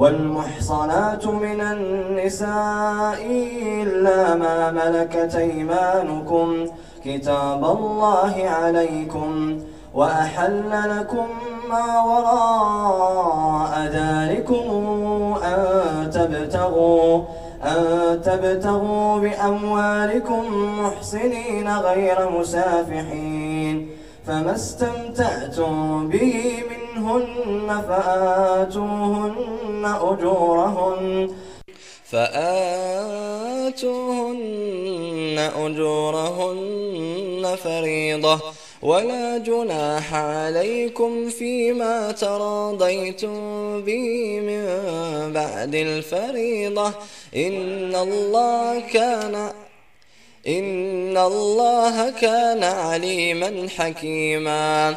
والمحصنات من النساء إلا ما ملكت أيمانكم كتاب الله عليكم وأحل لكم ما وراء ذلكم أن تبتغوا أن تبتغوا بأموالكم محصنين غير مسافحين فما استمتعتم به منهن فآتوهن أجورهن. فآتوهن أجورهن فريضة. ولا جناح عليكم فيما تراضيتم به من بعد الفريضة. إن الله كان إن الله كان عليما حكيما.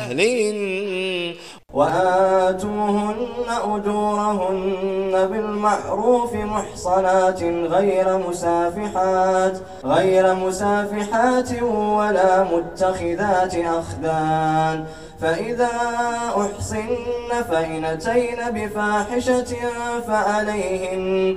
اهلهن وآتوهن أجورهن بالمعروف محصنات غير مسافحات غير مسافحات ولا متخذات أخدان. فإذا أحصن فإن أتين بفاحشة فعليهن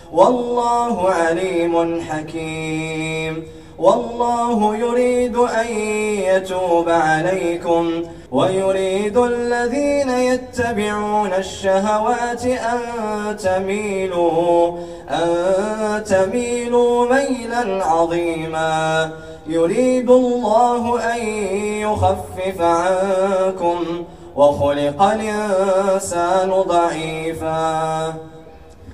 والله عليم حكيم. والله يريد أن يتوب عليكم ويريد الذين يتبعون الشهوات أن تميلوا أن تميلوا ميلا عظيما. يريد الله أن يخفف عنكم وخلق الإنسان ضعيفا.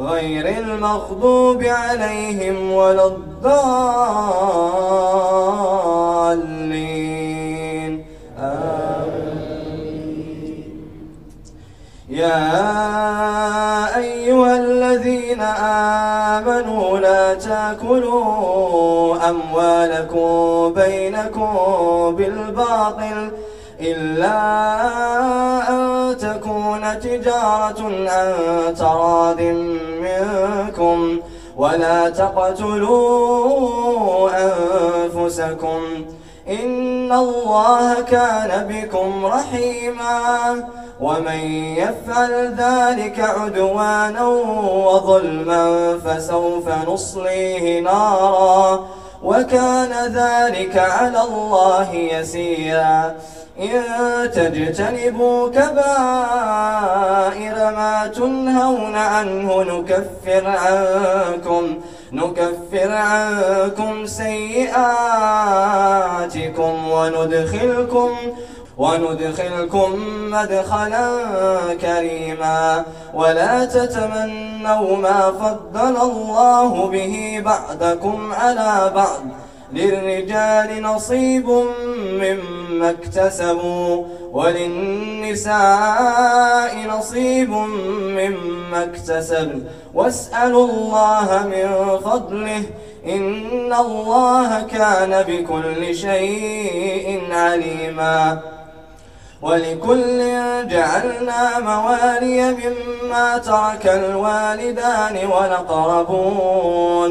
غير المغضوب عليهم ولا الضالين. آمين. يا أيها الذين آمنوا لا تأكلوا أموالكم بينكم بالباطل. إلا أن تكون تجارة عن تراض منكم ولا تقتلوا أنفسكم إن الله كان بكم رحيما ومن يفعل ذلك عدوانا وظلما فسوف نصليه نارا وكان ذلك على الله يسيرا إن تجتنبوا كبائر ما تنهون عنه نكفر عنكم نكفر عنكم سيئاتكم وندخلكم وندخلكم مدخلا كريما. ولا تتمنوا ما فضل الله به بعدكم على بعض. للرجال نصيب مما اكتسبوا وللنساء نصيب مما اكتسب واسألوا الله من فضله إن الله كان بكل شيء عليما. ولكل جعلنا موالي مما ترك الوالدان والأقربون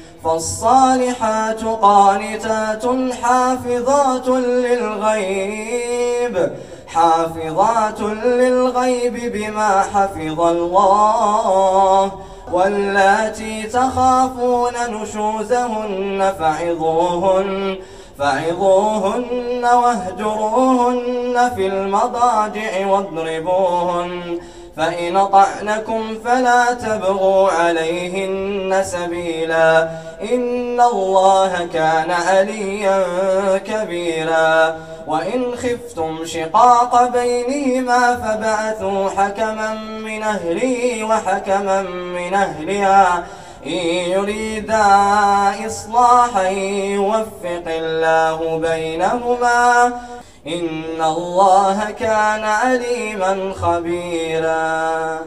فالصالحات قانتات حافظات للغيب حافظات للغيب بما حفظ الله. واللاتي تخافون نشوزهن فعظوهن فعظوهن واهجروهن في المضاجع واضربوهن. فإن طعنكم فلا تبغوا عليهن سبيلا. إن الله كان عليا كبيرا. وإن خفتم شقاق بينهما فبعثوا حكما من أهله وحكما من أهلها. إن يريدا إصلاحا يوفق الله بينهما. إن الله كان عليما خبيرا.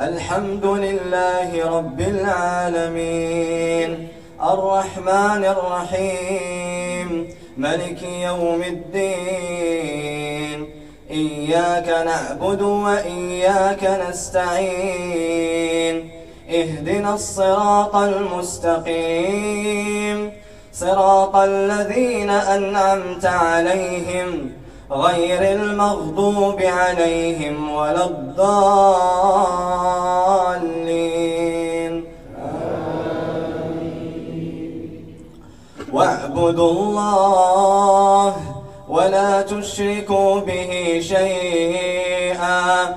الحمد لله رب العالمين. الرحمن الرحيم. ملك يوم الدين. إياك نعبد وإياك نستعين. اهدنا الصراط المستقيم. صراط الذين أنعمت عليهم غير المغضوب عليهم ولا الضالين. واعبدوا الله ولا تشركوا به شيئا.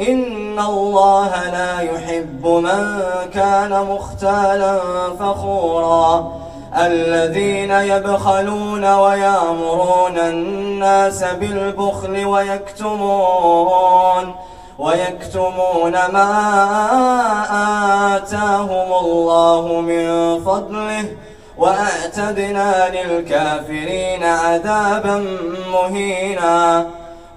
إن الله لا يحب من كان مختالا فخورا. الذين يبخلون ويامرون الناس بالبخل ويكتمون ويكتمون ما آتاهم الله من فضله. وأعتدنا للكافرين عذابا مهينا.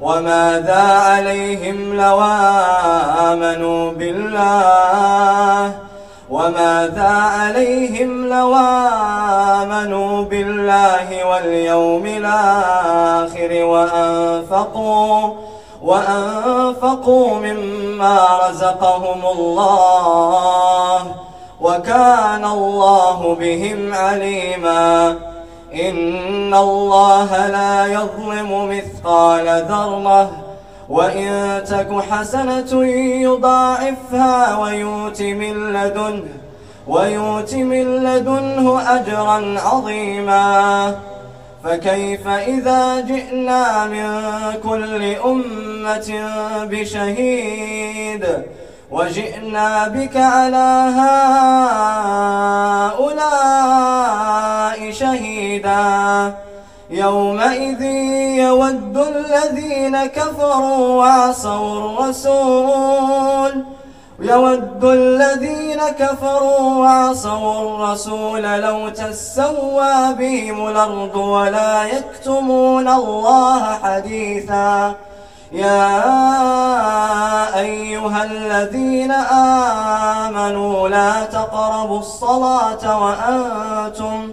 وماذا عليهم لو آمنوا بالله؟ وماذا عليهم لو آمنوا بالله واليوم الآخر وأنفقوا وأنفقوا مما رزقهم الله وكان الله بهم عليماً. إن الله لا يظلم مثقال ذرة وإن تك حسنة يضاعفها ويؤت من لدنه ويؤت من لدنه أجرا عظيما فكيف إذا جئنا من كل أمة بشهيد وجئنا بك على هؤلاء شهيدا. يومئذ يود الذين كفروا وعصوا الرسول. يود الذين كفروا وعصوا الرسول لو تسوى بهم الأرض ولا يكتمون الله حديثا. يا أيها الذين آمنوا لا تقربوا الصلاة وأنتم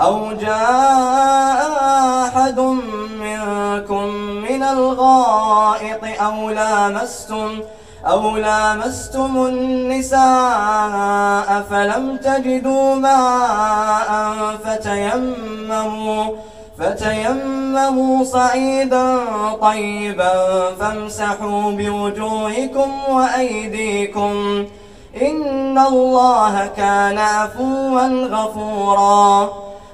أو جاء أحد منكم من الغائط أو لامستم أو لامستم النساء فلم تجدوا ماء فتيمموا فتيمموا صعيدا طيبا فامسحوا بوجوهكم وأيديكم إن الله كان عفوا غفورا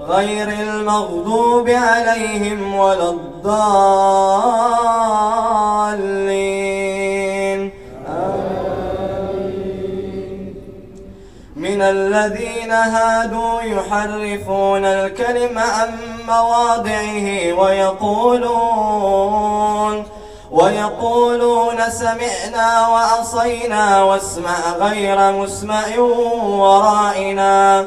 غير المغضوب عليهم ولا الضالين. من الذين هادوا يحرفون الكلم عن مواضعه ويقولون ويقولون سمعنا وعصينا واسمع غير مسمع ورائنا.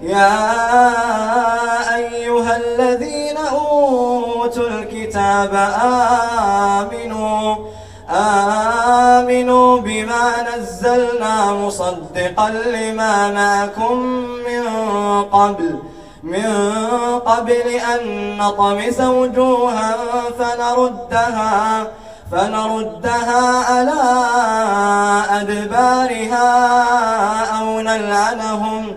يا أيها الذين أوتوا الكتاب آمنوا آمنوا بما نزلنا مصدقا لما معكم من قبل من قبل أن نطمس وجوها فنردها فنردها على أدبارها أو نلعنهم.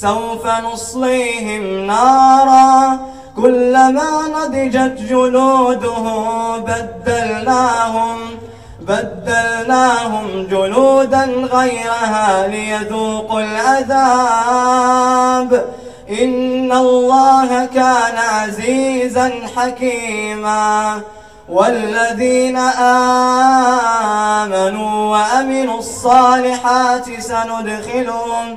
سوف نصليهم نارا. كلما نضجت جلودهم بدلناهم بدلناهم جلودا غيرها ليذوقوا العذاب. إن الله كان عزيزا حكيما. والذين آمنوا وأمنوا الصالحات سندخلهم